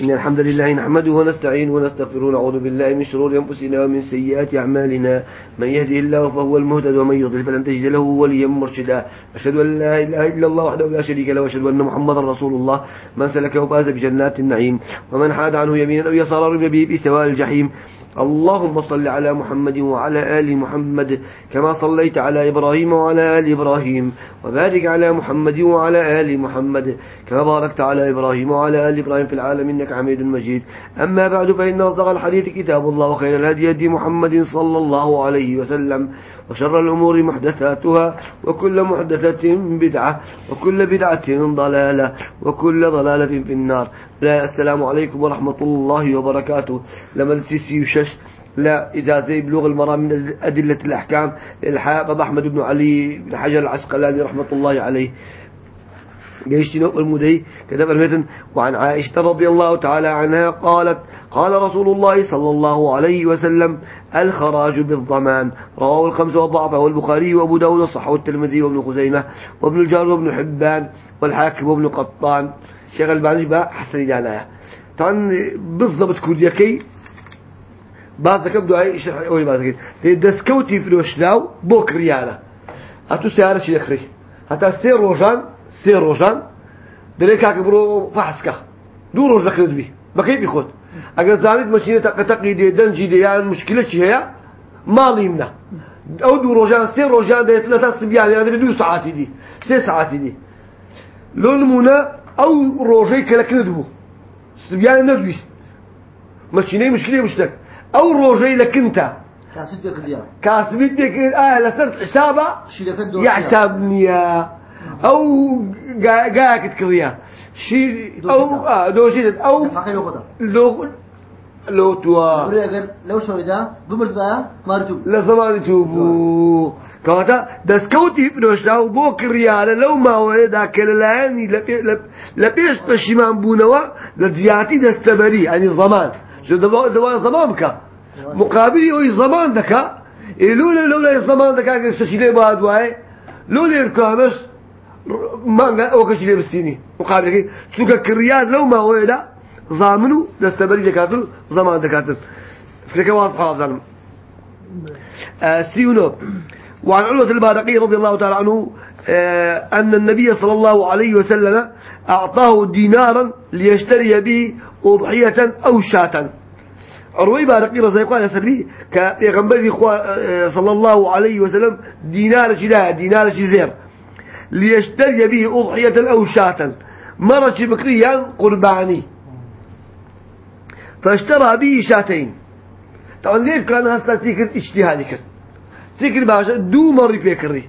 إن الحمد لله نحمده ونستعين ونستغفره ونعوذ بالله من شرور أنفسنا ومن سيئات أعمالنا. من يهده الله فهو المهتد ومن يضلل فلن تجد له وليا مرشدا. أشهد أن لا إله إلا الله وحده لا شريك له وأشهد أن محمدا رسول الله. من سلكه فاز بجنات النعيم. ومن حاد عنه يمينا أو يسارا به بسواء الجحيم. اللهم صل على محمد وعلى آل محمد كما صليت على إبراهيم وعلى آل إبراهيم وبارك على محمد وعلى آل محمد كما باركت على إبراهيم وعلى آل إبراهيم في العالم إنك حميد مجيد. أما بعد فإن أصدق الحديث كتاب الله وخير الهدي هدي محمد صلى الله عليه وسلم. وشر الأمور محدثاتها وكل محدثة بدعة وكل بدعة ضلالة وكل ضلالة في النار. لا السلام عليكم ورحمة الله وبركاته. لما السيسي وشش لا إذا زي بلوغ المرام من أدلة الأحكام. الحافظ أحمد بن علي بن حجر العسقلاني رحمة الله عليه. جيشنا المدي كتب المتن وعن عائشة رضي الله تعالى عنها قالت قال رسول الله صلى الله عليه وسلم الخراج بالضمان. رواه الخمس وضعفه البخاري وأبو داود الصحة والترمذي وابن خزيمة وابن الجار وابن حبان والحاكم وابن قطان. شغل با حسن جانا طبعا بالضبط كرديكي بعد ذلك بدو شرح أول بعد ذلك دسكوتي في الوشناو بوك ريالة أتو سيارة شي ذكري حتى سير روجان سير روجان. دري كاك برو فحسكا. دو روج ذكرت بي بكيف يخد ئەگەر زانیت مەشینە تەقەتەقی دێ دەنجی دێ یان مشکلەکی هەیە؟ ماڵی منە. ئەو دوو ڕۆژان سێ ڕۆژان دەێت لە تا سبیان یادرێت دو سعاتی دی سێ سعاتی دی. لۆ نمونە ئەو ڕۆژەی کەلەکرد بوو. سبیان نەدویست مەچینەی مشکلی مشتێک ئەو ڕۆژەی لە کنتە کاسبیت دێکرد ئایا لەسەر حسابە؟ یا حساب نییە. ئەو گایەکت کڕە شي أو آه دوشيت أو لو لو توا. لو شو اذا بمرضى مارتو لا زمان توبو كاتا دسكوتي بنوشتاو بو كرياله لو ما ودا كلاني لبيش بشيمان بونوا لزياتي دستبري يعني زمان. شو دوا زمان بك مقابل أو زمان دكا. لولا لولا زمان دكا استشيله بعد واي. لولا يركانش ما اوكش لي بالسيني مقابل كي. سوق كريان لو ما ويدا ضامنوا دستبري دكاتر زمان دكاتر فكرة واضحة ظلم آه سيونو وعن علوة البارقي رضي الله تعالى عنه آه أن النبي صلى الله عليه وسلم أعطاه دينارا ليشتري به أضحية أو شاة. عروي بارقي رضي الله عنه سلبي كيغنبري صلى الله عليه وسلم دينار شدا دينار شزير ليشتري به أضحية أو شاة. مرة بكريا قرباني. فاشترى به شاتين. طبعا ليه كان هستا تيكر اجتهادي كر تيكر باشا دو مري بيكري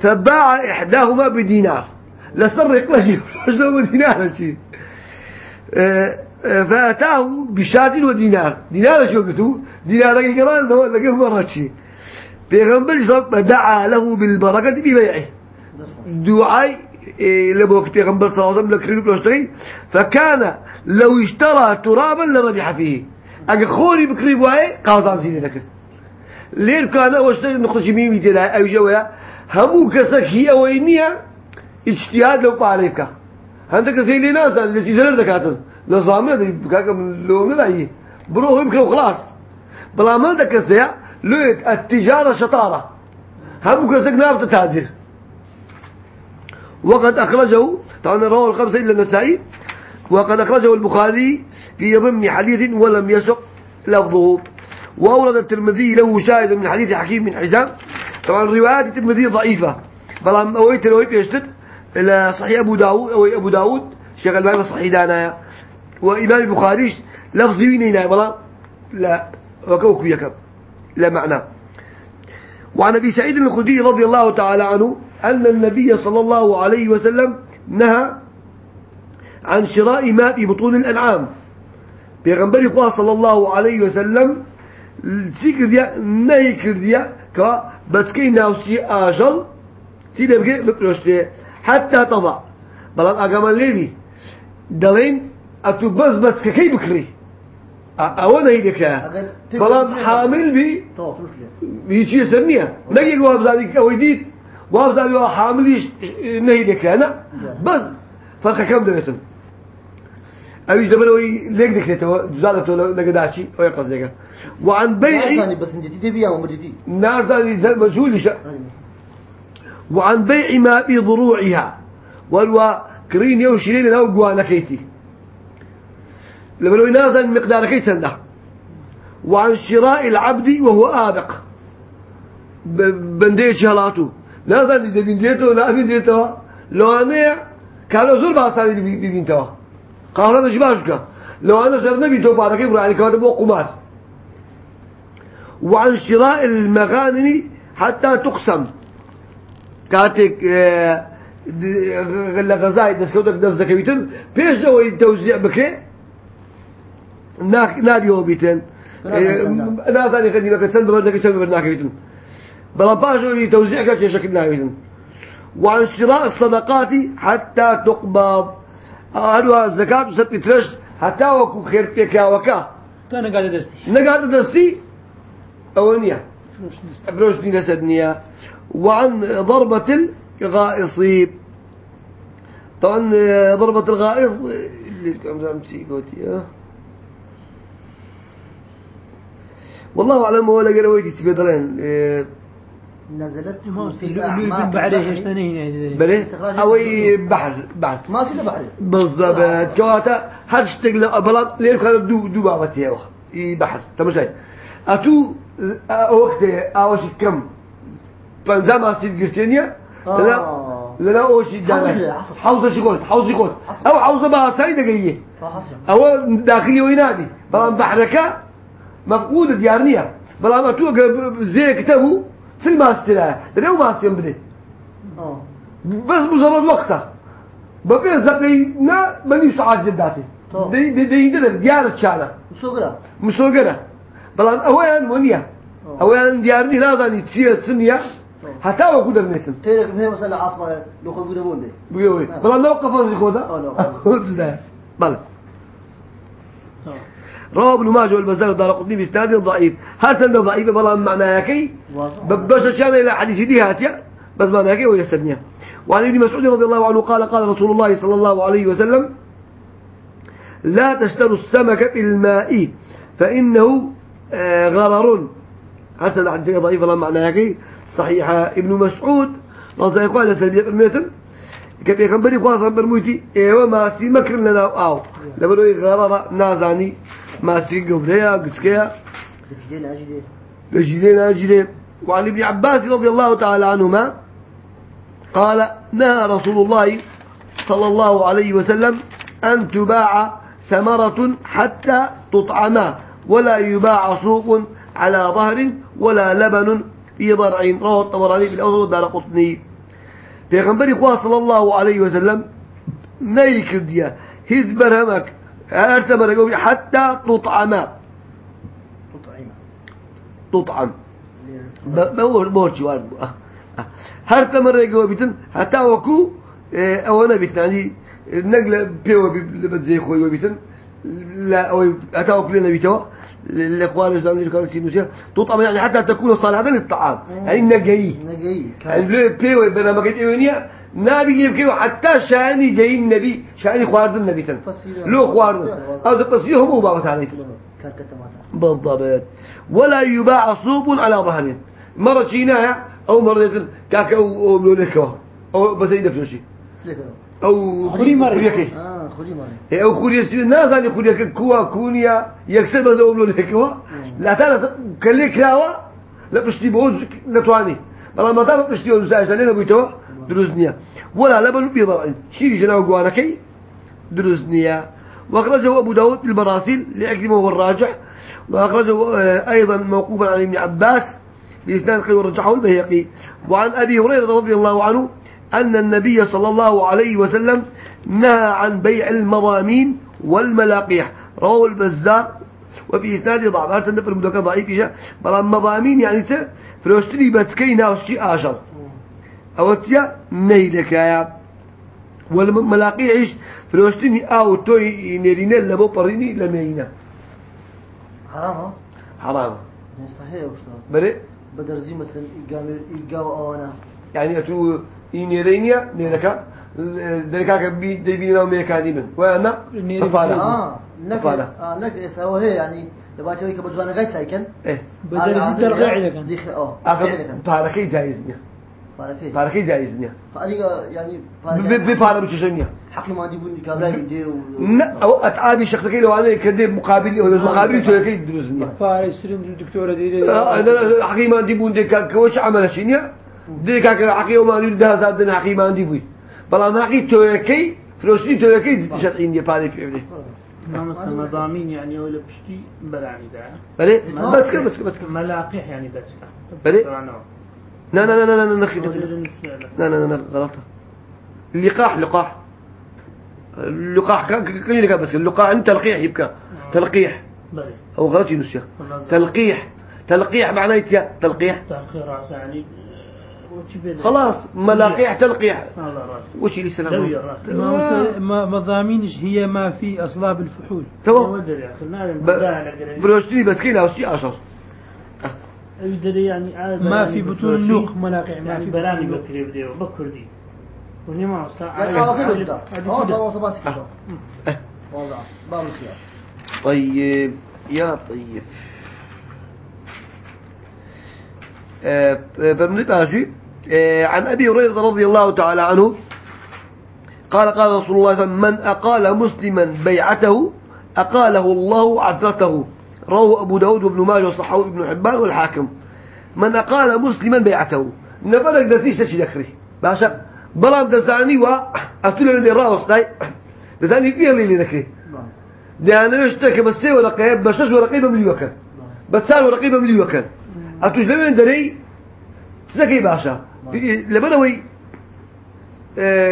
فباع إحداهما بدينار. لسرق لشي شلون بدينار شي؟ فأتاه بشات ودينار. دينار شو قلتوا؟ دينار يقران لقى مرة شي. بيغنبر دعا له بالبركة ببيعه. دعاء إيه، لبوك بيغنبر صلى الله عليه وسلم لكريم بلوشتري. فكان لو اشترى ترابا لربح فيه. اگر خوري بكريب واي قازان زيني لك لين كان واشتري نقطة جميمي تلا أو جوايا همو كسك هي وينيا اجتهاد لو قاليك هندك زي اللي ناس اللي زلر دكاتن نظامه بكاك من لو ملاي بروه يمكن خلاص. بلا ما دكسيا لوك التجارة شطارة هم كسك نابت تاجر وقد أخرجه طبعا رواه الخمسة إلا النسائي وقد أخرجه البخاري في ضمن حديث ولم يسق لفظه. وأورد الترمذي له شاهد من حديث حكيم بن حزام. طبعا روايات الترمذي ضعيفة. بل أويت لو يشتد إلى صحيح أبو داود أو أبو داود شيخ الباني صحيح دانا. وإمام البخاري لفظ وينينا بلا لا وكوك يكب لا معنى. وعن أبي سعيد الخدري رضي الله تعالى عنه أن النبي صلى الله عليه وسلم نهى عن شراء ماء في بطون الأنعام. بيغنبري يقول صلى الله عليه وسلم تيكر ديا نهي كرديا كا بسكي ناوسي آجل بقى بقرشتي حتى تضع. بلان أقامان ليبي دلين أتو بس بس كي بكري. أولا هيدك بلان حامل بي بيجي سنية نجي قواب ذلك أو وافضل يو حامليش نهي أنا؟ بس. فرق كم دويتن أويش دبلوي ليك دكتور زادته لقداشي أو يقصدك وعن بيع ثاني بس انت تبي يا ومرتي نار ثاني زي مجهول شا وعن بيع ما في ضروعها. والوا كرين يوشرين لو جوانا كيتي. لما لو ينازل مقدار كيتن ده وعن شراء العبد وهو آبق. بنديش هلاتو نازل إذا بنديته لا بنديته لو أنا كانوا زور باسالي ببنتوا قال هذا جباشك لو أنا سرنا بنتوا بارك يبرو يعني كاتب قمار وعن شراء المغانم حتى تقسم. كاتك آه، د- غلا غزاي دسكوتك دز دكويتن بيش لو التوزيع بكي ناك نادي هو بيتن. أنا ثاني خدي لك سند بردك سند بلا باجو توزيع كاش شكل ناويتن وعن شراء الصدقات حتى تقبض. هذا الزكاة ست ترش حتى وكو خير بيك يا وكا. نقعد دستي أولنية فلوس نست بروش دينا سدنية وعن ضربة الغائص. طبعا ضربة الغائص آه. والله أعلم ولا قرويتي تبدلين إيه، نزلت ما في بعد البحر. بلي؟ أوي بحر بحر. ما في بحر. بالضبط. كواتا هاشتغل بلا ليه كان دو دو بابتي إي بحر. تمشي أتو وقت اوش كم؟ بنزما سيد جرتينيا لا آه. لا اوش حوزة، دانا. حوزه شغل حوزه شغل أو حوزه بقى سيده جاية أو داخلي وينادي. بلان بحركه مفقود ديارنيا بلان أتو زي كتبه سلما استلا لو ما استلم بده بس مجرد وقته ببين زبينا بني سعاد جداتي. دي دي دي دي ديار شانا وسوقرا مسوقنا بلان اوان ونيا. اوان ديارني لازم يتصير سنيا. طبعا. حتى وكود النسن غيرك هي مثلا عاصمة لو خذ بودا بوندي بيوي. بلان نوقف في خودا آه، نوقف. بلى. رواه ابن ماجه والبزار والدار قطني بإسناد ضعيف. هل سند ضعيف؟ بلان معناها كي بس الشان إلى حديث دي هاتيا بس ما ذاك ويستثنيها وعن ابن مسعود رضي الله عنه قال قال رسول الله صلى الله عليه وسلم لا تشتروا السمك في الماء فإنه آه، غرر. حسن حديث ضعيف؟ الله معناها كي صحيحة ابن مسعود رضي الله عنه سلبية الميتن كيف يكون بني خواصا برموتي أيوه ما سي مكر لنا. لما نقول غرر نازاني. ما سي قبلها قسكيها تفجينا اجدي لجلين أجلين وعن ابن عباس رضي الله تعالى عنهما قال نهى رسول الله صلى الله عليه وسلم أن تباع ثمرة حتى تطعما ولا يباع سوق على ظهر ولا لبن في ضرع. رواه الطبراني في الأوسط دار قطني. في غنبري صلى الله عليه وسلم نيك ديا هز برهمك أرتمر حتى تطعما تطعيمة تطعم. بور بورش وارد هر تمر يجوا بيتن حتى وكو آه، أو أنا بيتن يعني نقل بيو زي خوي بيتن لا أو حتى وكو لنا بيتوا. الاخوان الإسلام اللي كانوا يسموا تطعم يعني حتى تكون صالحة للطعام. يعني نجي. نجي. يعني بيو بنا ما قد ايونيا نبي يبكيو حتى شأني جاي النبي. شأني خوارد النبي تن لو خوارد. أو تقصيه هو بابا كتماتا بالضبط. ولا يباع صوب على ظهر. مرة شيناها أو مرة كاك أو أو ملولكوا أو بس يدفع فلوسي سليك. أو آه أو خوري سوي الناس اللي خوري كوا كونيا يكسر بس أو ملولكوا لا ترى كلك لاوا لا بشتي بوز نتواني بلا ما تعرف بشتي بوز عشان لنا بيتوا دروزنيا ولا لبن بيضرع شيري جناو جوانكي دروزنيا وأخرجه أبو داود في المراسيل لعكرمه هو الراجح. وأخرجه آه، أيضا موقوفا عن ابن عباس بإسناد قوي ورجحه البيهقي وعن أبي هريرة رضي الله عنه أن النبي صلى الله عليه وسلم نهى عن بيع المضامين والملاقيح. رواه البزار وفي إسناد ضعف. هذا سند في ضعيف جاء بل المضامين يعني ت فلوشتري بتكينا وشي آشر أو تيا نيلك يا والملاقيح فلوشتني أو توي نيرينا لبو بريني لمينا. حرام حرام. بري بدر زي مثلا إيقام إيقاو أوانا يعني أتو إنيرينيا نيلك دەکاکە دەبینەوە مێکانی من وایە پارە آه نك آه نك هو هي يعني دباتي هيك قاعد سايكن إيه بدل ترقيع لك ديخ آه نییە. فاركي پارەکەی جایز نییە. فأني يعني بچێشە نییە. حقي ما ديبون كابلاي دي و ئەو ئەتعابی شخصەکەی لەوانەیە کە دێ مقابلی ئەو مقابلی تۆەکەی دروست نییە. فاري سرنج دكتورة دي حقیمان دی بوون دێکەوەش عملەشی نییە. دێکاکە حقی ئەومانی دهزار دن حقیمان دی بووی. بەڵام حقی تۆیەکەی فرۆشتی تۆیەکەی شەرعی نییە پارەی پێ مضامين يعني ولا بشتي براني ده بەێ بەسکە يعني؟ لا لا لا لا لا نخي نخي لا لا لا غلطة اللقاح لقاح اللقاح بس اللقاح انت تلقيح يبكى تلقيح هو غلط ينسيا تلقيح تلقيح معناه تلقيح تأخيرات يعني خلاص ملاقيح تلقيح. وش اللي سلام؟ مضامينش هي ما في أصلاب الفحول. تمام. ودري يا أخي نعلم ب- بروشتني بس كيلا وشي عشر؟ يدري يعني ما براني في بطون. النوق ملاقع ما يعني في النوق. بكري بدي وبكردي وني ما وصل يعني كده كده ده وصفات كده أه. والله باب الخيار طيب يا طيب. فبنبقى شيء آه، عن أبي هريرة رضي الله تعالى عنه قال قال رسول الله صلى الله عليه وسلم من أقال مسلما بيعته أقاله الله عثرته. رواه أبو داود وابن ماجه وصححه ابن حبان والحاكم. من أقال مسلما بيعته. نبلغ دتيش تشي باشا بلام دزاني و أتولى من الراس تاي دزاني فيه اللي ده أنا اشتكى بس ورقة بس ورقة بملي وكان. بس صار ورقة بملي وكان. أتوش لمن دري؟ تزكي باشا. لبنوي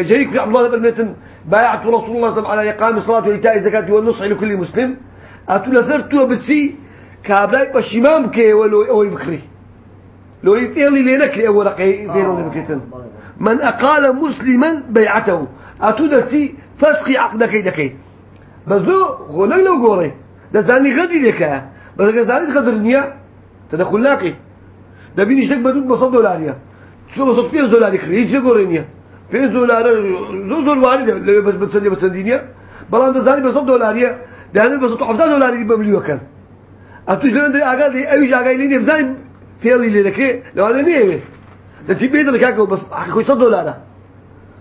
جريك في عبد الله بن متن بايعت رسول الله صلى الله عليه وسلم على إقام الصلاة وإيتاء الزكاة والنصح لكل مسلم. أتولى سرت بسي كابلاي بشمام كي ولو أو بكري. لو يفعل لي نكري أول رقي فين اللي بكريتن من أقال مسلما بيعته. أتولى سي فسخي عقدك يدكي بس ذو غنق لو قوري ده زاني غدي لك. بس زاني غدر نيا تدخل لاقي ده بيني شتك بدون بصد دولاريا. شو بصد فيه دولار يكري يجي قورينيا فيه دولار زو زول وارد لو بس بتسدي بتسدينيا بلان ده زاني بصد دولاريا ده أنا بصد 50 دولار يبقى مليون كان. لنا ده أقعد أي شيء أقعد ليني بزاي فيه اللي لك لو أنا نية ده تبي ده كاكو بس أخي صد دولار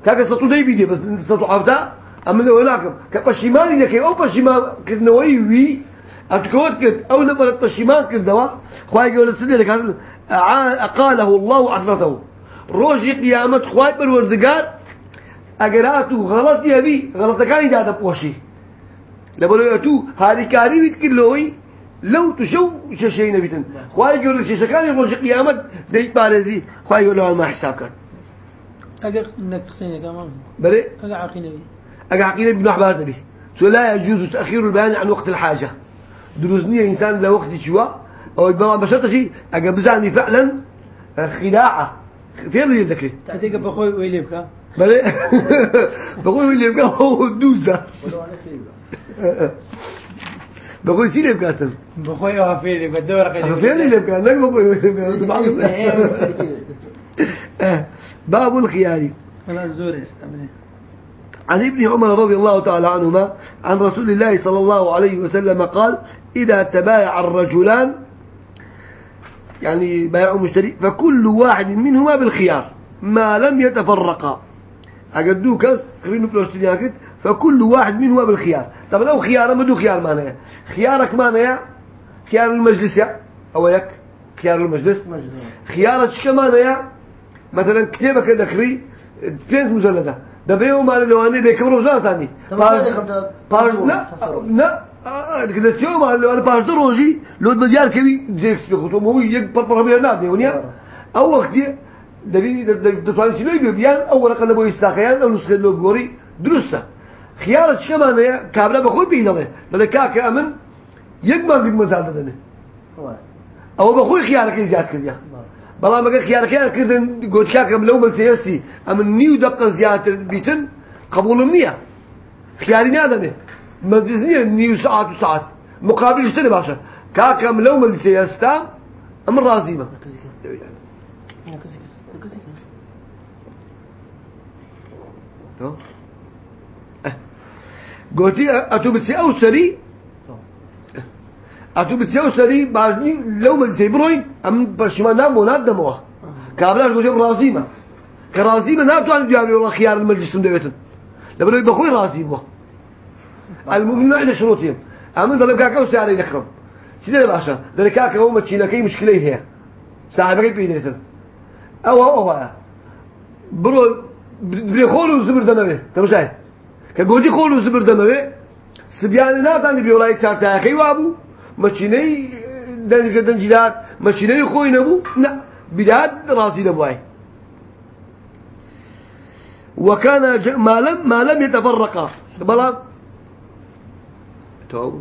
كاكا سطو دي بيدي بس سطو عفتا أما لو هناك كبشيماني لك أو بشيمان كنوي وي. أتكود كد أو نبرت بشيمان كدوا خواي يقول السنة لك هذا أقاله الله عثرته روجي قيامة خواي بالوردقار أقراته غلط يبي غلط كان يداد بوشي لبلو يأتو هذه كاري بيتكلوي لو تشو شيء نبيتن خواي يقول شيء كان روجي قيامة ديت بارزي خواي يقول ما حساب كان أجر إنك تسيني كمان بلي عقينة بي أجا عقيدة ابن أحبار تبي سو لا يجوز تأخير البيان عن وقت الحاجة. دروزني إنسان لوقت شواء أو يبقى بشرط شيء أجا بزعني فعلا خداعة في اللي يذكري أتيك بخوي ويليبك بلي. اللي يبقى هو الدوزة ولو أنا خير بقول شيء اللي يبقى؟ تن بخوي وافيلي بدورة في اللي يبقى أنا بقول باب الخيار. أنا الزور يستعمل عن ابن عمر رضي الله تعالى عنهما عن رسول الله صلى الله عليه وسلم قال إذا تبايع الرجلان يعني بايع مشتري فكل واحد منهما بالخيار ما لم يتفرقا. كاس خلينو بلوشتري أكد فكل واحد منهما بالخيار. طب لو خيار ما دو خيار معناه. خيارك معناه خيار المجلس يا أو يك خيار المجلس. خيارك كمان يا؟ مثلا كتابك دخري فين مجلدة. ده بيوم على لواني بيكبروا وزارة ثاني لا. لا. لە تێومان لە پاشدە ڕۆژی لۆ بەدیار کەوی جێکسپی خوتۆمەوەی یەک پڕمێ نادێونە ئەو وەختێ دەبیتوانانی لۆی بێبیان ئەو وەرەکە لە بۆ ئستاقیان ئەو نوسخێ لۆ گۆری دروستە خیاڵە چکەمانەیە کابرا بەخۆی پێی دەڵێ دەڵێ کاکە ئەمن یەک مانگ مەزان دەدەنێ ئەوە بەخۆی خیارەکەی زیاد کردیان بەڵام ئەگە خیارەکەیان کردن گۆچکاکەم لەو بەتێستی ئەمن نیو دەقە زیاتر بیتن قبولم نییە خیاری نادەمێ ملتيسي أما نيو ساعات وساعات. مقابل اشتري باشا. كاكم لو ملتيستا أما راضي ما. تو. أه. قلتي أتو بتسي أو سري؟ أتو بتسي أو سري بعدني لو ما تسيبروين أم برشما نام وناد دموه كابلاش قلتي رازيمة كرازيمة ناتو عن بيعملوا الله خيار المجلس دويتن لبنو بخوي رازيمة المؤمن عند شروطهم أمن ضلب كاكا وسعري يكرم سيدي باشا ذلك كاكا هو متشينا كي مشكلة هي صاحبك بيدرسن أو أو أو برو بري خولو زبر دموي تمشي كجودي خولو زبر دموي سبيان ناتان بيولاي تاعتا كي وابو متشيني دنج دنجلات متشيني خوي نبو لا بلاد راسي نبواي وكان ما لم ما لم يتفرقا بلا تو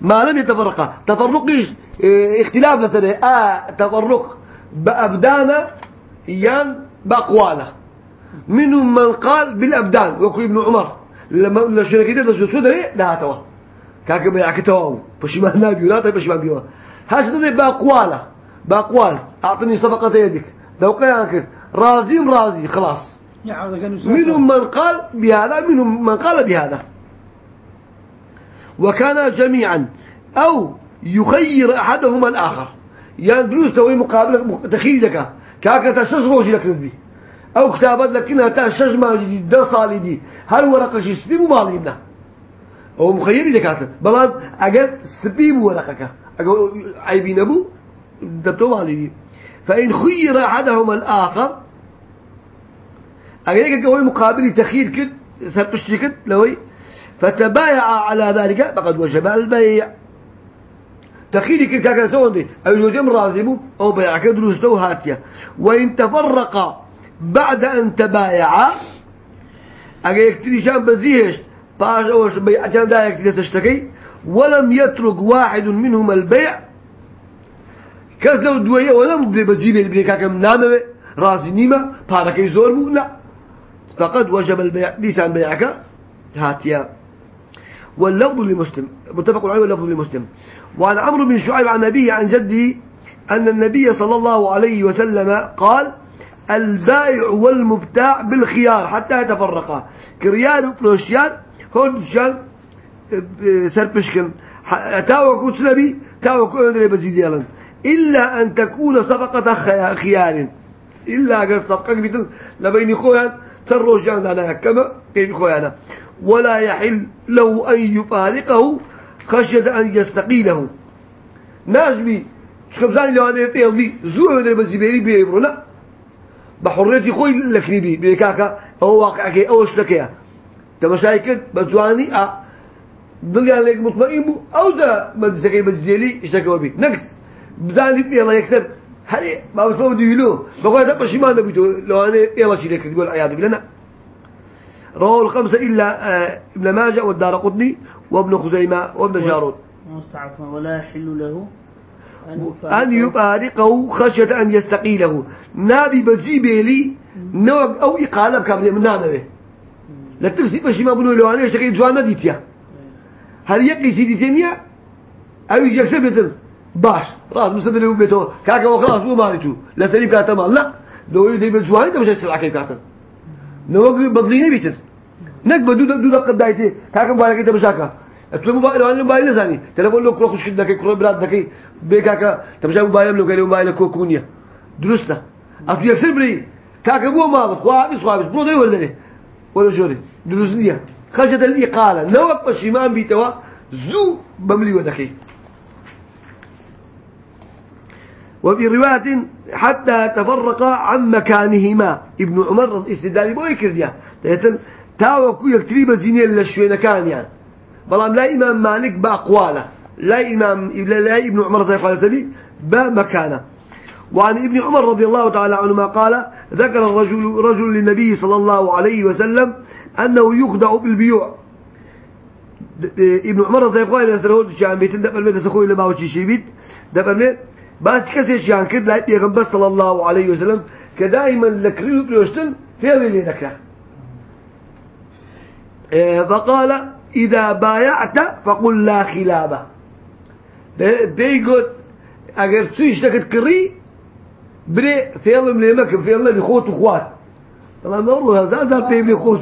ما لم يتفرقا. تفرق إيه، اختلاف مثلا. آه تفرق بأبدان يان بأقواله. منهم من قال بالأبدان. وكو ابن عمر. لما لشنا كده؟ لسوسو ده ده توا كاك بيعك توا بشي ما نبي ولا طيب بشي ما بيوا هاش ده بأقواله. بأقوال. أعطني صفقة يدك لو كان راضي راضي خلاص. منهم من قال بهذا منهم من قال بهذا. وكان جميعا. أو يخير أحدهما الآخر. يعني دروس توي مقابلة تخيل لك. كاكا تشج روجي لك نبي. أو كتابات لكنها تشج ما جدي دا صالي دي هل ورقة شي سبي مالينا أو مخير لك هذا بلان أجل سبي ورقك أجل عيبين أبو دبتو مالي فإن خير أحدهما الآخر أجل هو مقابل تخير كد سبشتي كد لوي فتبايع على ذلك فقد وجب البيع. تخيلي كل كاكا سوندي. أو يوجم رازمو أو بيع كدروستو هاتيا وإن تفرق بعد أن تبايعا أجا يكتري شان بزيهش باش أوش بيع كان دا يكتري تشتكي. ولم يترك واحد منهم البيع. كذلو دوية ولم بلي بزيبه منامه رازي نيمة باركي زور لا. فقد وجب البيع. ليسان بيعك. هاتيا واللفظ لمسلم متفق عليه واللفظ لمسلم. وعن عمرو بن شعيب عن نبيه عن جده أن النبي صلى الله عليه وسلم قال البائع والمبتاع بالخيار حتى يتفرقا. كريان وفلوشيان هون شان سربشكن تاوكو تلبي تاوكو أدري بزيد يلن. إلا أن تكون صفقة خيار. إلا قد صفقة بيتن لبين خويا تروشان أنا كما كيف خويانا. ولا يحل له أن يفارقه خشية أن يستقيله. ناجبي شكبزاني لو أنا يطيل بي زوه من المزيبيري بيبرو لا. بحريتي خوي لكني بي بيكاكا أو واقعك أو اشتكيا تمشايكد بزواني أ ضل عليك مطمئن بو أو ده مدسكي مزيلي اشتكوا بي. نكس. بزاني الله يكسر. هل ما بسمعوا ديلو بقول هذا بشيمان نبيتو لو أنا يلا شيء لك تقول عياذ بالله رواه الخمسة إلا آه، ابن ماجه والدار قطني وابن خزيمة وابن جارود. ولا يحل له أن يبارقه خشية أن يستقيله. نابي بزيبه لي نوع أو إقالة بكابل من نابه لا ترسي بشي ما بنو لوانه يشتكي جوانا ديتيا. هل يقي سيدي ثانية أو يجي يكسب باش. راس مسبب له بيته كاكا وخلاص مو مالتو لا سليم كاتم لا. لو يدي بجواني مش هيصير عكيم كاتم نوق بدليني بيتر نك بدو دو دقة دايتي كاكا موبايلك انت مشاكا اتلو موبايل وأنا موبايل نزاني تلفون لو كرو خوش كدك كرو براد دكي بكاكا تمشي موبايل لو كان موبايل كوكونيا درسته اتو يكسر بري كاكا مو مالك خواهي صحابي برو دي ولا إيه ولا جوري دروسنيا خشية الإقالة نوق بشيمان بيتوا زو بملي ودكي وفي رواية حتى تفرقا عن مكانهما. ابن عمر استدلال بو يكرديا تيتن تاوكو يكتريب زينيا للشوين كان يعني بلام لا إمام مالك بأقواله لا إمام لا ابن عمر زي قال سبي بمكانه وعن ابن عمر رضي الله تعالى عنهما قال ذكر الرجل رجل للنبي صلى الله عليه وسلم أنه يخدع بالبيوع. ابن عمر زي قال سرود بيت دبل بيت سخوي لما وشي شي بيت بس كسي شان كد لا يغنبر صلى الله عليه وسلم كدائما لكريو بلوشتن في اللي ذكره إيه، فقال إذا بايعت فقل لا خلابة. ديقول أجر تيش تكت كري بري فيلم ليمك فيلم لخوت وخوات. والله نور هذا هذا بيبلي خوت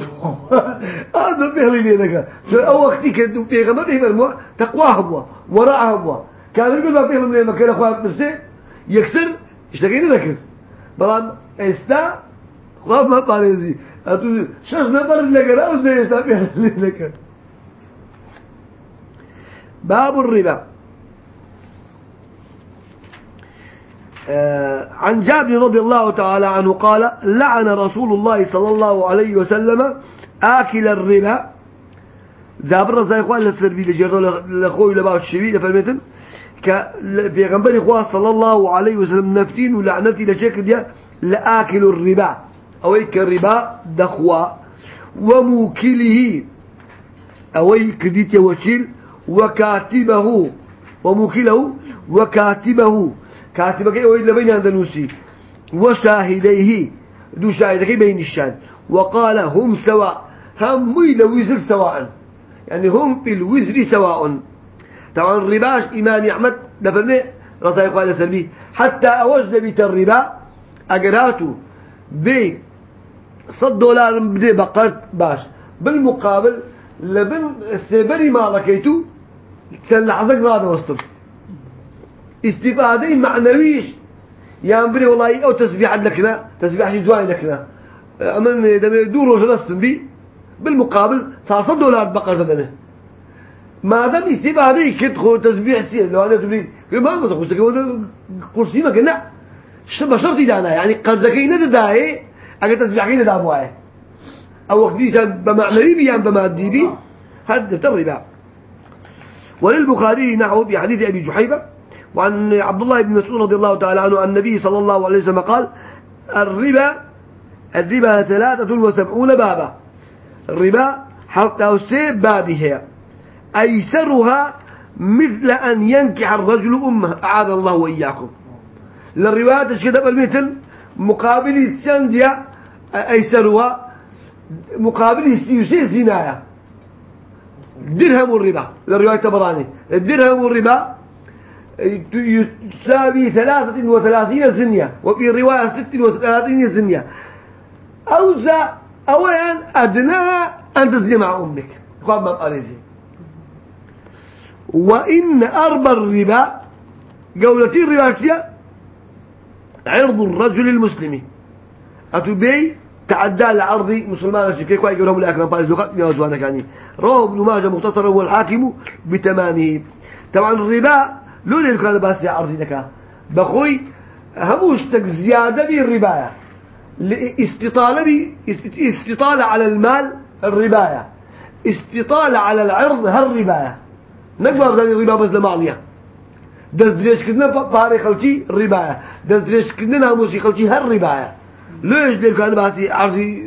هذا بيبلي لك شو أول وقت كنت بيغمر تقوى هو وراء هو كان يقول ما فيهم من مكان أخوان نفسه يكسر اشتغلنا لك بلان استا خواب ما بارزي أتو شش نفر لك رأس ده استا لك باب الربا عن جابر رضي الله تعالى عنه قال لعن رسول الله صلى الله عليه وسلم آكل الربا. جابر زي إخوان للسربي لجرد لأخوي لبعض الشبي لفرمتن في غنبر إخوان صلى الله عليه وسلم نفتين ولعنتي لشكل دي لآكل الربا. أويك الربا دخوا. وموكله أويك ديت وشيل. وكاتبه وموكله وكاتبه. كاتبك أويد لبين أندلسي. وشاهديه دو شاهدك بين الشان. وقال هم سواء هم إلى وزر سواء. يعني هم في الوزر سواء. طبعا الرباش إمام أحمد دفرني رسائل قال سلبي. حتى أوجد بيت الربا أقرأته ب صد دولار بدي بقرت باش. بالمقابل لبن سيبري مالكيتو كان لحظك هذا وسطم. استفادة معنويش. يا أمبري والله أو تسبيح لكنا تسبيح جواني لكنا. أمن دم دور وجلس بي بالمقابل صار دولار بقر زدنه ما دام استفادة كنت خو تسبيح سي لو أنا تبي ما بس خو سكوا كرسي ما كنا. شو بشرط دانا. يعني قرضكي نداي أجل تسبيحكي ندابوه أو وقت ديسا بمعنوي بيان بمادي بي هذا تربع وللبخاري نحو بحديث أبي جحيفة وعن عبد الله بن مسعود رضي الله تعالى عنه عن النبي صلى الله عليه وسلم قال الربا الربا ثلاثة وسبعون بابا. الربا حتى سيب بابها أيسرها مثل أن ينكح الرجل أمه. أعاذ الله وإياكم. للروايات الشكدة بالمثل مقابل السندية أيسرها مقابل السيوسي زنايا. درهم الربا. للرواية التبراني الدرهم الربا يساوي ثلاثة وثلاثين زنية وفي رواية ست وثلاثين زنية. أوزع أولا أدناها أن تزني مع أمك. خواب ما قاليزي وإن أربى الربا قولتي الرباسية عرض الرجل المسلم. أتبي تعدى لعرض مسلمان الشيء كيف يقولهم لأكرم فارس لقد يوزوانا يعني رواه ابن ماجه مختصرا والحاكم بتمامه. طبعا الربا لولا كان بس عرضي لك. بخوي هموش تك زيادة بالرباية استطالة استطالة على المال الرباية استطالة على العرض هالرباية نقدر ذلك الربا بس لمالية دز دريش كدنا باري خلتي الرباية دز دريش كدنا ناموسي خلتي هالرباية ليش دير كان باسي عرضي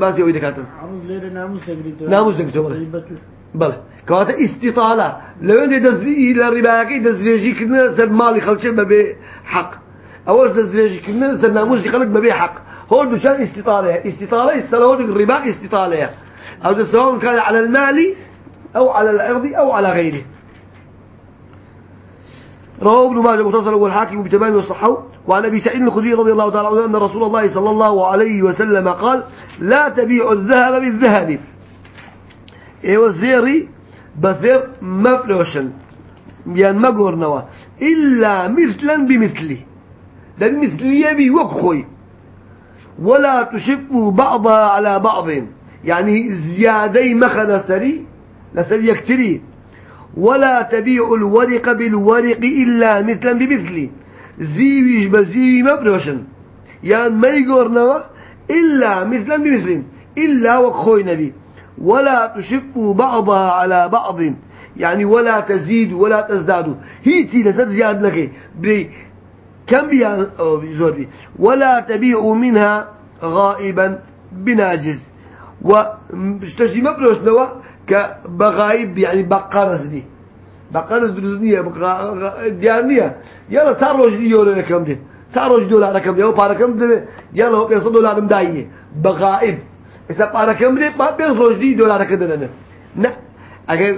باسي ويدك هاتن؟ عروض ليرة ناموس ناموس بله كواتا استطالة. لو انت دزي إلى الرباية دزريجي كنا سب مالي خلشي ببي حق. أول دزريجي كنا سب ناموسي خلق ببي حق. هو دوشان استطالة. استطالة استطالة الربا استطالة. أو سواء كان على المال أو على العرض أو على غيره. رواه ابن ماجه مختصر والحاكم بتمام وصحه وعن أبي سعيد الخدري رضي الله تعالى عنه أن رسول الله صلى الله عليه وسلم قال لا تبيع الذهب بالذهب. أيوه زيري بزير مفلوشن يعني ما قرنوا إلا مثلا بمثله ده بمثلية بي وكخوي ولا تشفوا بعضها على بعض. يعني زيادي مخنا سري لسري يكتري. ولا تبيع الورق بالورق إلا مثلا بمثله زيويش بزيوي مفلوشن يعني ما يقرنوا إلا مثلا بمثله إلا وكخوي نبي. ولا تشفوا بعضها على بعض. يعني ولا تزيد ولا تزداد. هيتي لسد زياد لك. كم بيا زور ولا تبيعوا منها غائبا بناجز. واشتشي مبلوش نوا. كبغايب يعني بقرز بي بقرز درزنية ديانية يلا تاروج دي يوري لكم دي؟ تاروج دولار لكم دي؟ وباركم دي؟ يلا هو بيصد دولار مداية بغائب إذا باركم دي؟ ما بيصد دي دولار كده لنا لا اگر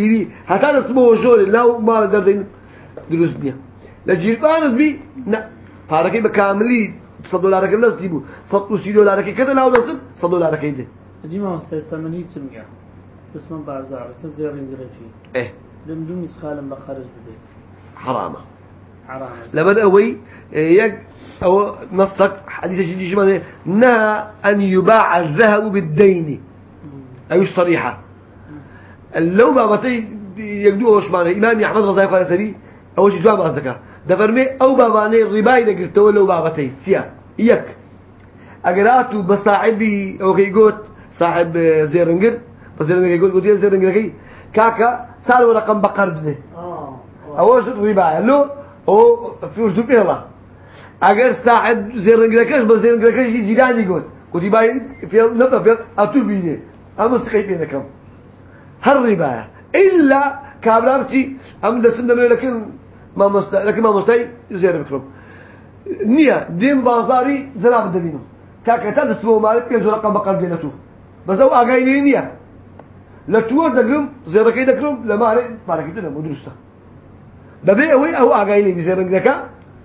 دیوی هەتا دەستمەوە ژۆرێ لاو ماڵە دەردەین دروست نییە لە جیربانت بی پارەکەی بە کاملی صد دولار كم لازم تجيبه صد وسي دولار كذا لا ولا صد دولار كيده دي ما استثمني تمجع بس من بازار تزير انجلتي إيه لم دون يسخالم بخرج بدي حرامة. حرام لمن أوي يك أو نصك حديث جديد شمال نهى أن يباع الذهب بالدين أو صريحة لو ما بتي يقدو وش معنى إمام أحمد رضي الله عنه سبي أول شيء جواب أصدقاء دفرمي أو باباني الرباي نقرتوا لو بابتي سيا يك أجراتو بصاحبي أو كيقول صاحب زيرنجر يقول قلت يا زيرنجر كي كاكا سالوا رقم بقر ده آه أول شيء الربا له أو في وجه بيلا أجر صاحب زيرنجر كش بس زيرنجر كش جيران يقول قلت باي في نبض في أطول بيني أما سقيت بينكم هالربا إلا كابرامتي أم دسنا لكن ما مست لكن ما مستي زير بكرم نية دين بازاري زراب دبينه كاكتا دسمو مالك يزور رقم بقر دينتو بس هو أغايني نية لا تور دقم زير كي دكرم لما عليه بارك الله مدرسة ببي أوي أو أغايني بزير دكا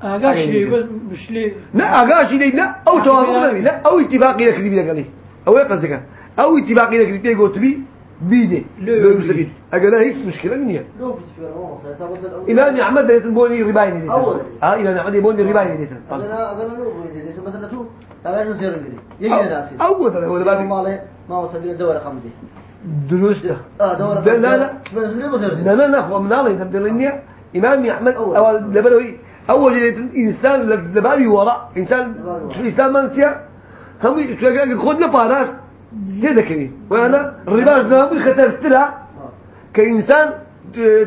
اقاش لي بس مش لي لا أغاشي لي لا أو توافق لا أو اتفاقي لك اللي بيدك عليه أو قصدك أو اتفاقي لك اللي بيقول تبي بيدي لا، لو مستفيد لا هيك مشكلة بس إمام أحمد بيت البوني ربايني ديتا أول. آه إمام أحمد يبوني ربايني ديتا أنا أنا لو في دي مثلا تو أنا نزير انجلي يجي راسي أول هذا هو ما ده ما هو سبيل الدورة رقم دي دروس. آه لا لا لا. لا لا لا هو من الله يتم دلنيا إمام أحمد أول. أول لبلوي أول إنسان لبالي وراء إنسان في الإسلام ما نسيا؟ هم يتلاقي خدنا باراس تذكري وأنا الرباش نام خطرت لها كإنسان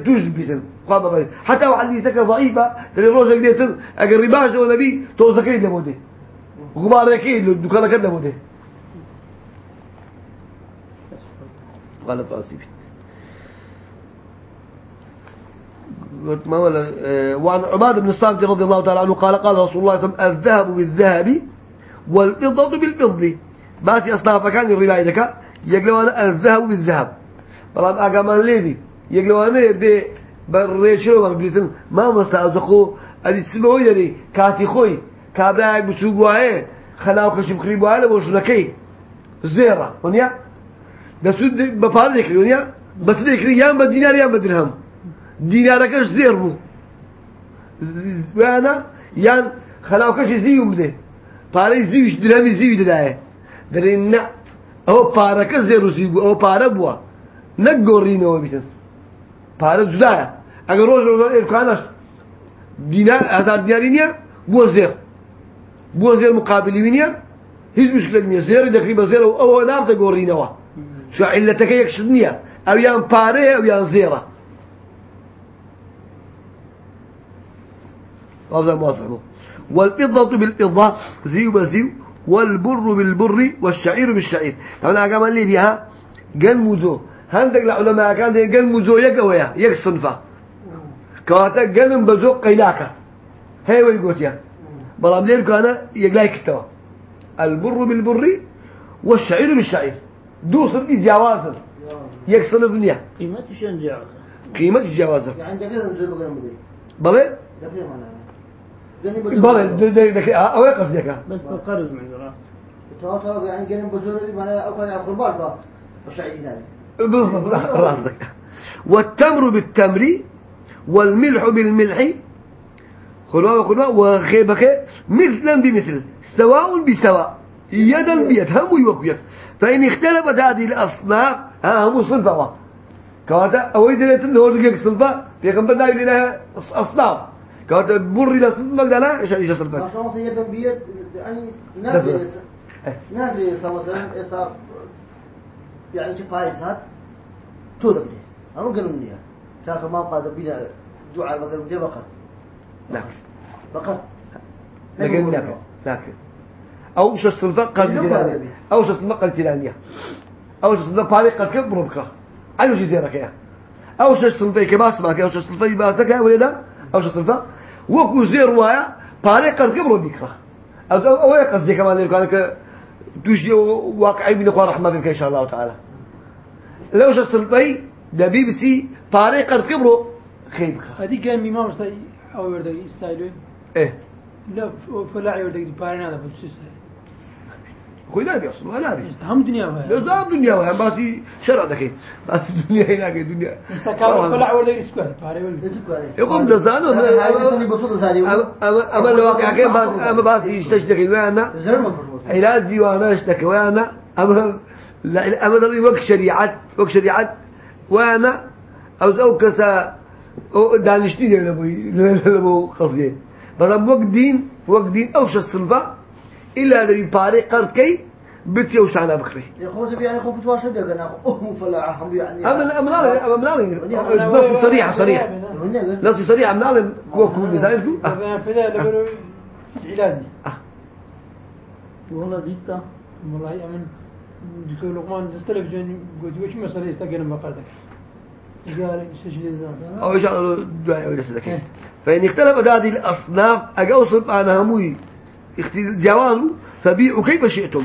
دوز بيتن قام بي حتى واحد يتك ضعيفة اللي روجك بيتن أجر رباش ولا بي توزكي لمودي غبار كي دكان كده غلط قلت ما ولا آه، وعن عباد بن الصامت رضي الله تعالى عنه قال قال رسول الله صلى الله عليه وسلم الذهب بالذهب والفضة بالفضة. ما في أصناف كان الرباية ذكا يقلوانا الذهب بالذهب. بلام أقامان ليبي يقلوانا بي بريشلو ما بليتن ما أدي تسمعوا يعني كاتي خوي. كابراك بسوقواه خلاو خشب خريبواه لبوشنكي زيرة. ونيا؟ دەسود بەپارێکریە بەسێکری یان بە دینار یان بە درهم. دینارەکەش زێر بوو ویانە یان خەناوکەشی زیوم بدێ پارەی زیویش درهمی زیوی دەدایە دەڵێن نە ئەوە پارەکە زێر و زی بوو ئەوە پارە بووە نەک گۆڕینەوە بیتن. پارە جودایە ئەگەر ڕۆژ ئێرکانەش دینار هزار دیناری نییە بووە زێر بووە زێر مقابلی نییە هیچ مشکلت نییە زێری دەکری بە زێرەوە ئەوە نابدە گۆڕینەوە شو علتك يكشد نیه أو یان پاره أو یان زیره هذا ما صحبه. والفضة بالفضة زيو بزيو والبر بالبر والشعير بالشعير. طبعا أقام اللي بيها قال موزو هندق العلماء كان دي قال موزو يقويا يك صنفة. كواتا قال بزو قيلاكا هاي ويقوت يا. بلام لير كان يقلاي كتوا البر بالبر والشعير بالشعير. دو صنف جوازا يك صنف نيا قيمته شن جاوز قيمة جوازا يعني دقيقة نزول بقرم بدي. بلى؟ دقيقة أنا جاني بزول بلى ده ده ده أو قصدك بس بقرز من جرا. تو تو يعني ما هذا. بالضبط والتمر بالتمر والملح بالملح. خلوة وخلوة وغيبك مثلا بمثل سواء بسواء. يدا بيد هم ويوكيك فإن اختلفت هذه الأصناف ها هم صنفة كواتا أويد لنا تنهور دقيق صنفة كم بدأ لنا أصناف. كواتا بر إلى صنفة مقدلا إيش إيش صنفة؟ ما شاء يدا بيد يعني نادري بس. إيه. نادري مثلا إذا يعني شو بايز هات تو دبلي أنا قلنا مني كان ما قاد بينا دعاء دي بقر لكن بقر لكن لكن لكن أو شو هذا. أو شو قلب تلانية أو شو الصنفة بارق قد كبر بكرة أيو شي زيرك يا أو شو الصنفة كباس معك أو شو الصنفة يباتك يا ولدا أو شو الصنفة وكو زير وايا بارق قد كبر بكرة أو أو أو يقصدي كمان اللي كانك توجي واقعي من أخوة رحمة بك إن شاء الله تعالى. لو شو الصنفة دبي بسي قد كبر خير بكرة هذه كان ميمام استاي أو ورد يستايلو إيه. لا فلاعي ودك بارنا هذا بس خوي نبي أصلا ما نبي هم دنيا وهي لازم دنيا وهم باسي شرع دكين بس الدنيا هناك دنيا استكار فلاع ولا يسكر باري ولا يقوم لزانه هاي بصوت ثاني أما أما الواقع كين بس أما بس يشتكي وأنا زر ما فرموس علاجي وأنا اشتكي وأنا أما لا أما ضري وقت شريعة وقت شريعة وأنا أو زو كسا دانشتي ده لبوي لبو قصدي بس وقت دين وقت دين أوش الصنفة إلا اللي باري قرض كي بتي وش أنا بخري يخوف يعني خوف تواصل بيك أنا أم فلا هم يعني. أما الأمر أما الأمر نص صريحة صريح نص صريحة من عالم كوا كوني زايدكو أنا فدا لبرو علاجي والله ديتا والله أمن دكتور لقمان دست تلفزيون قلت وش مسألة سجل الزام أو إيش دعاء ولا سلك فإن اختلفت هذه الأصناف أجوصل أنا هموي اختل جوازه فبيعوا كيف شئتم.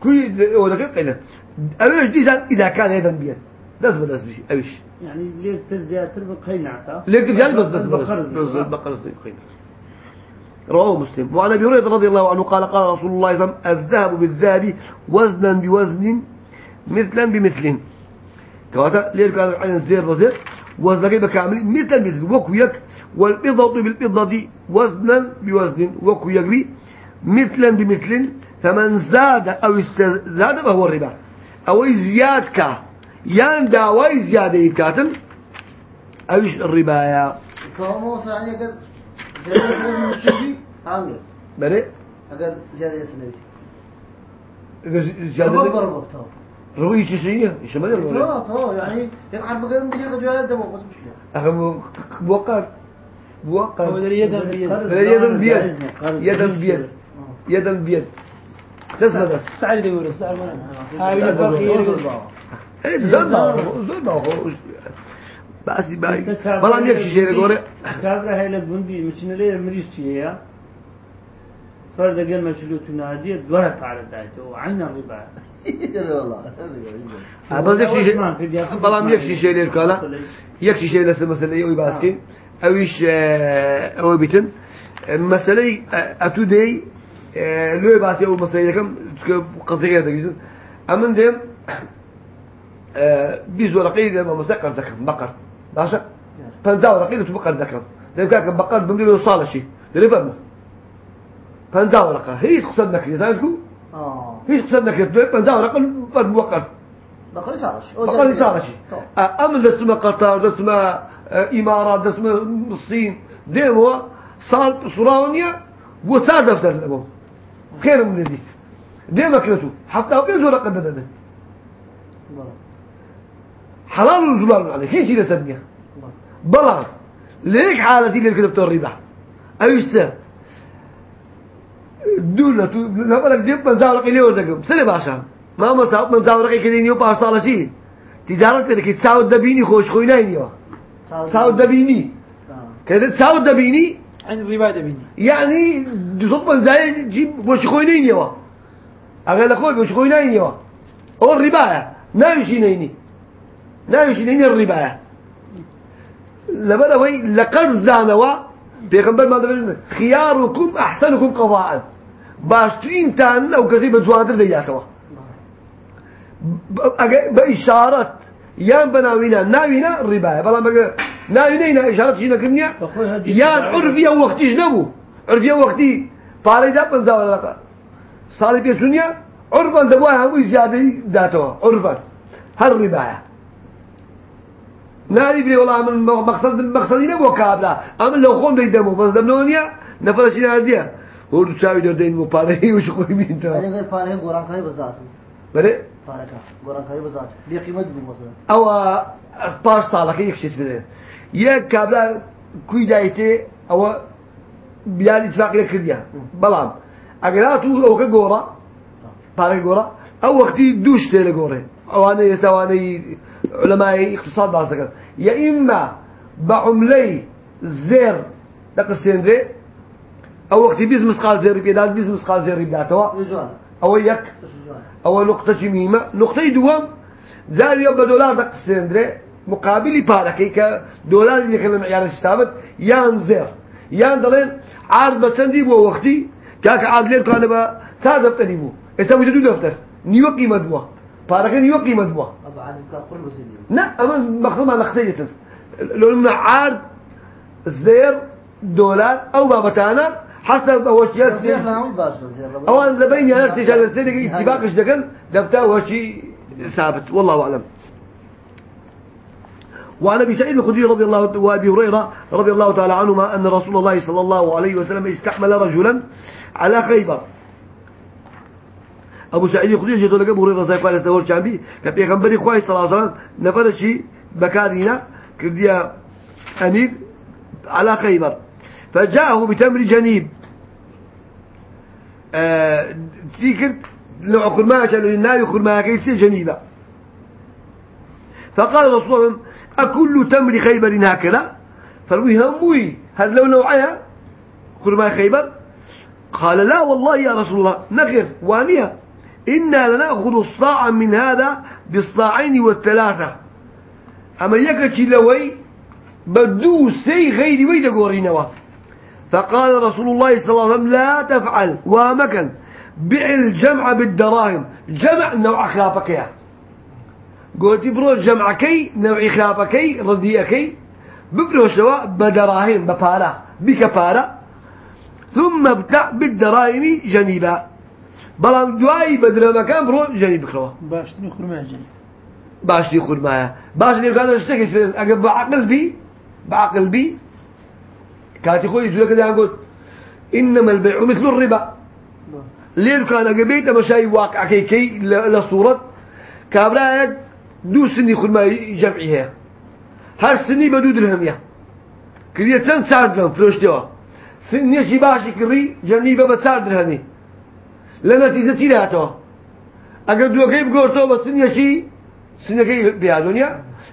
كل ولا كيف قلنا أويش دي إذا كان هذا بيد. لازم لازم شيء أويش يعني ليه ترزيات بقينعتا لكن جال بس بس بس رواه مسلم. وعن أبي هريرة رضي الله عنه قال قال رسول الله صلى الله عليه وسلم الذهب بالذهب وزنا بوزن مثلا بمثل كواتا ليه قال عن الزير وزير وزن كيف كامل مثلا بمثل وكو يك والفضة بالفضة وزنا بوزن. وكو يجري مثلا بمثل. فمن زاد أو استزاد فهو الربا. أو زياد كا يان داوي زيادة يبكاتن اوش الربايا زيادة يسمي عامل بلي أجر زيادة يسمي زيادة إيش ما يروي لا طبعا يعني يقعد من دقيقة زيادة دم بس مشكلة أخي بوقر بوقر يدا بيد. يدا بيد. يدا بيد. يدا بيد. تسمع بس. سعد يقول السعد هاي من الفرق يرقص إيه زلمة زلمة بس باي بلام يكشي شيء يقول. كابرا هاي لبندي مشينا ليه؟ مريستي فرد قال ما شلو تنادي دورت على دايته وعين الربا والله بس يكشي شيء بلام يكشي شيء يقول يكشي شيء لسه مثلا يوي باسكين اويش أو بيتن مسألة اتودي لو باسي أو مسألة كم قصيرة تجد امن ديم بيز ورقي لما مسكر ذكر بقر باشا؟ فنزا ورقي لما بقر ذكر لما كان بقر بمدي له صالة شيء اللي فهمه فنزا ورقة هي قصد نكري زانكو آه. هي قصد نكري فنزا ورقة فرد بقر بقول صارش بقر صالة شيء أمن ده اسمه قطر امارات ده اسمه الصين ديم هو صار صراونيا وصار دفتر لهم خير من ذي ديم اكلته حتى بيز ورقة ده ده حلال الزلال عليه كيف شيء لسدنيا بلا ليك حالتي اللي كتبت الربا أيسا دولت لا بالك دې په ځاور کې لیو دګم سره باشا ما مو صاحب په ځاور کې کې نیو په سال شي تجارت پر کې څاو د بینی خوش خو نه نیو څاو د بینی کله څاو د بینی عند ربا د بینی یعنی د صوت په ځای چې خوش خو نه نیو هغه له خو خوش خو نه نیو او ربا نه شي نه ني نه شي نه ربا لبل وای لقرض دانوا بيغمبر ما دبل خياركم احسنكم قضاء. باشترين تان أو كذب زوادر لياتوا بإشارة يان بناوينا ناوينا الربا بلا ما ناوينا إشارة شيء نكرنيا يان عرفيا وقتي جنبو عرفيا وقتي طالي دا بنزا ولا لا صالي بيسونيا عرفا دبوها هم زيادة داتوا. عرفا ناری بری ولی من مقصد مقصدی نبود کابلا اما لخون دیدم و بس دم نونیا نفرشی نردیا هر چایی در دین مپاره ایوش خوی میاد. اگر پاره گوران کاری بزات. بله. پاره که گوران کاری بزات. بی قیمت بی مثلا. او پاش ساله که یک چیز بده. یک کابلا کوی دایته او بیاد اتفاق لکردیا. بلام. اگر تو او که گورا پاره گورا او وقتی دوش تله گوره. أو أنا يسواني علماء اقتصاد ذكر يا إما بعملي زير دقر سندري أو وقت بيز مسقال زير بيدات بيز مسقال زير بيداتوا أو يك. يجوانا أو نقطة ميمة نقطة دوام. زار يوم بدولار دقر سندري مقابل باركي كدولار اللي كان معيار استابت يان زير. يان دلين عارض بسندي بو وقتي كاك عارض لير كان با تا دفتري بو أسوي دو دفتر. نيو قيمة بوا باركن نيو قيمة بوا لا أما مخدوم على خسية لو من عارض زير دولار أو بابتانا حسب أول شيء أوان لبين يا نفسي شغل السنة اتفاقش دقن دبتا وشي ثابت. والله أعلم. وعن أبي سعيد الخدري رضي الله وأبي هريرة رضي الله تعالى عنهما أن رسول الله صلى الله عليه وسلم استحمل رجلا على خيبر. ابو سعيد الخدري جيت لك ابو هريره زي قال استول شامبي كبيغمبري خوي صلى الله عليه وسلم نفر شي بكارينا كرديا أمير على خيبر. فجاءه بتمر جنيب. آه تيكر لو خرماها كانوا الناي خرماها كيسي جنيبة. فقال رسول الله أكل تمر خيبر هكذا؟ فالوي هموي هذا لو نوعها خرماها خيبر؟ قال لا والله يا رسول الله نغر وانيا إنا لنأخذ الصاع من هذا بالصاعين والثلاثة. أما يكتش لوي بدو سي غير ويد قورينوا. فقال رسول الله صلى الله عليه وسلم لا تفعل. وامكن. بيع الجمع بالدراهم. جمع نوع خلافك قلت برو جمع كي نوع خلافكي رديئكي ببرو شواء بدراهم ببارا بكبارا ثم ابتع بالدراهم جنيبا. بلام دواي بدل مكان برو خرماء جني باش لي خرمايا باش لي كان اشتكي أقل بعقل بي بعقل بي كاتي خوي يجوا كذا قلت إنما البيع مثل الربا. ليه كان قبيت مشاي واقع كي كي لصورة كابرا دو سني خرماي جمعيها هر سني بدو درهمية كريه تن سعر درهم فلوش دوا سني شي باشي كري جنيبه درهمي لنتيجة تيراتو اگر دو كي بقورتو بس سني شي سني كي بيا دنيا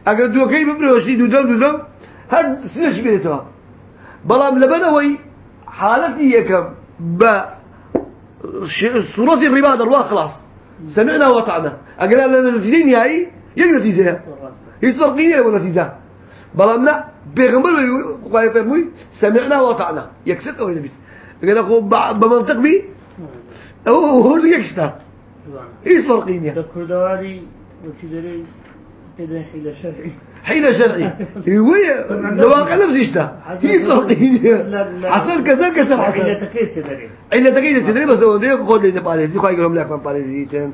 اگر دو كي ببروشي دو دم دو دم هر سني شي بيتو بلام لبنوي حالتي يكم ب صورة الربا دروا خلاص سمعنا وطعنا أقول لنا نتيجين هاي يك نتيجة هي تفرقية ولا نتيجة بلام لا بيغمبر وقاية فرموي سمعنا وطعنا يكسر أو ينبيت أقول لكم بمنطق أو هو اللي يكسر هي تفرقية دكتوري وكذا كده حيلة شرعي. حين شرعي. هي الواقع نفس اشتا هي تفرقية حصل كذا كذا حصل حيلة تكيس دري إلا تقيد تدري بس هو ده خود لي باريزي خايف لهم لك من باريزيتين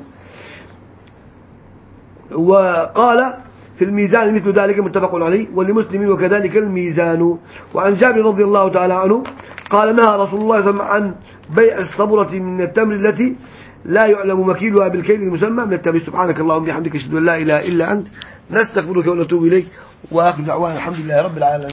وقال في الميزان مثل ذلك متفق عليه ولمسلم وكذلك الميزان. وعن جابر رضي الله تعالى عنه قال نهى رسول الله صلى الله عليه وسلم عن بيع الصبرة من التمر التي لا يعلم مكيلها بالكيل المسمى من التمر. سبحانك اللهم وبحمدك أشهد أن لا إله إلا أنت نستغفرك ونتوب إليك وآخر دعوانا الحمد لله رب العالمين.